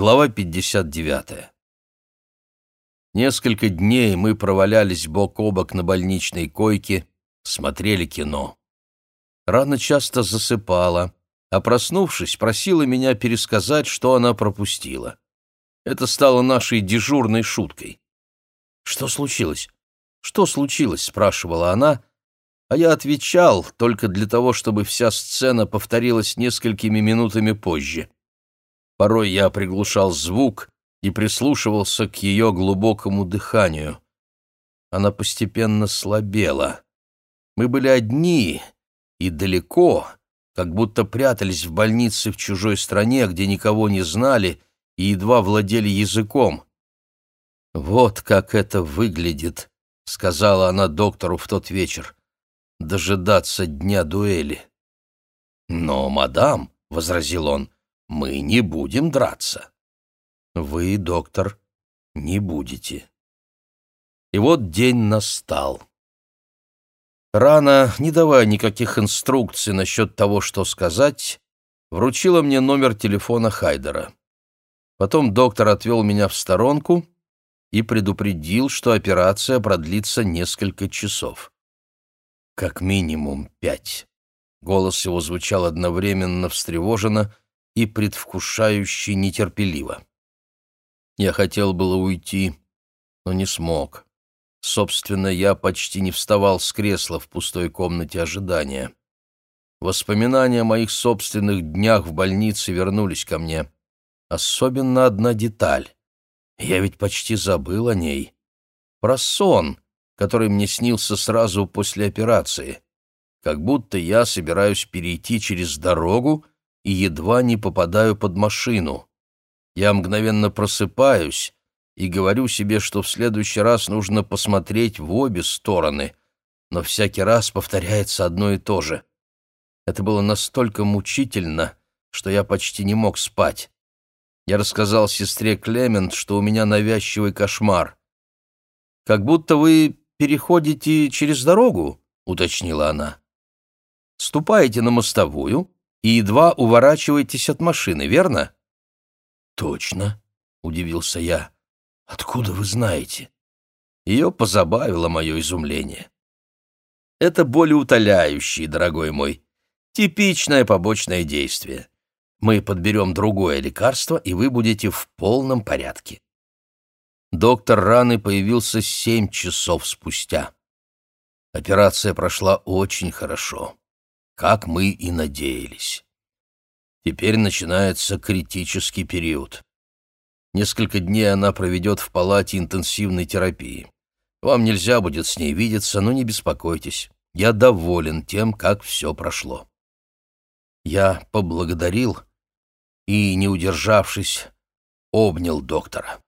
Глава 59. Несколько дней мы провалялись бок о бок на больничной койке, смотрели кино. Рана часто засыпала, а проснувшись, просила меня пересказать, что она пропустила. Это стало нашей дежурной шуткой. «Что случилось? Что случилось?» — спрашивала она, а я отвечал только для того, чтобы вся сцена повторилась несколькими минутами позже. Порой я приглушал звук и прислушивался к ее глубокому дыханию. Она постепенно слабела. Мы были одни и далеко, как будто прятались в больнице в чужой стране, где никого не знали и едва владели языком. «Вот как это выглядит», — сказала она доктору в тот вечер, — «дожидаться дня дуэли». «Но, мадам», — возразил он, — мы не будем драться. Вы, доктор, не будете. И вот день настал. Рана, не давая никаких инструкций насчет того, что сказать, вручила мне номер телефона Хайдера. Потом доктор отвел меня в сторонку и предупредил, что операция продлится несколько часов. Как минимум пять. Голос его звучал одновременно встревоженно и предвкушающе нетерпеливо. Я хотел было уйти, но не смог. Собственно, я почти не вставал с кресла в пустой комнате ожидания. Воспоминания о моих собственных днях в больнице вернулись ко мне. Особенно одна деталь. Я ведь почти забыл о ней. Про сон, который мне снился сразу после операции. Как будто я собираюсь перейти через дорогу и едва не попадаю под машину. Я мгновенно просыпаюсь и говорю себе, что в следующий раз нужно посмотреть в обе стороны, но всякий раз повторяется одно и то же. Это было настолько мучительно, что я почти не мог спать. Я рассказал сестре Клемент, что у меня навязчивый кошмар. «Как будто вы переходите через дорогу», — уточнила она. «Ступаете на мостовую, и едва уворачиваетесь от машины, верно?» «Точно», — удивился я. «Откуда вы знаете?» Ее позабавило мое изумление. «Это болеутоляющий, дорогой мой. Типичное побочное действие. Мы подберем другое лекарство, и вы будете в полном порядке». Доктор раны появился семь часов спустя. Операция прошла очень хорошо как мы и надеялись. Теперь начинается критический период. Несколько дней она проведет в палате интенсивной терапии. Вам нельзя будет с ней видеться, но не беспокойтесь. Я доволен тем, как все прошло. Я поблагодарил и, не удержавшись, обнял доктора.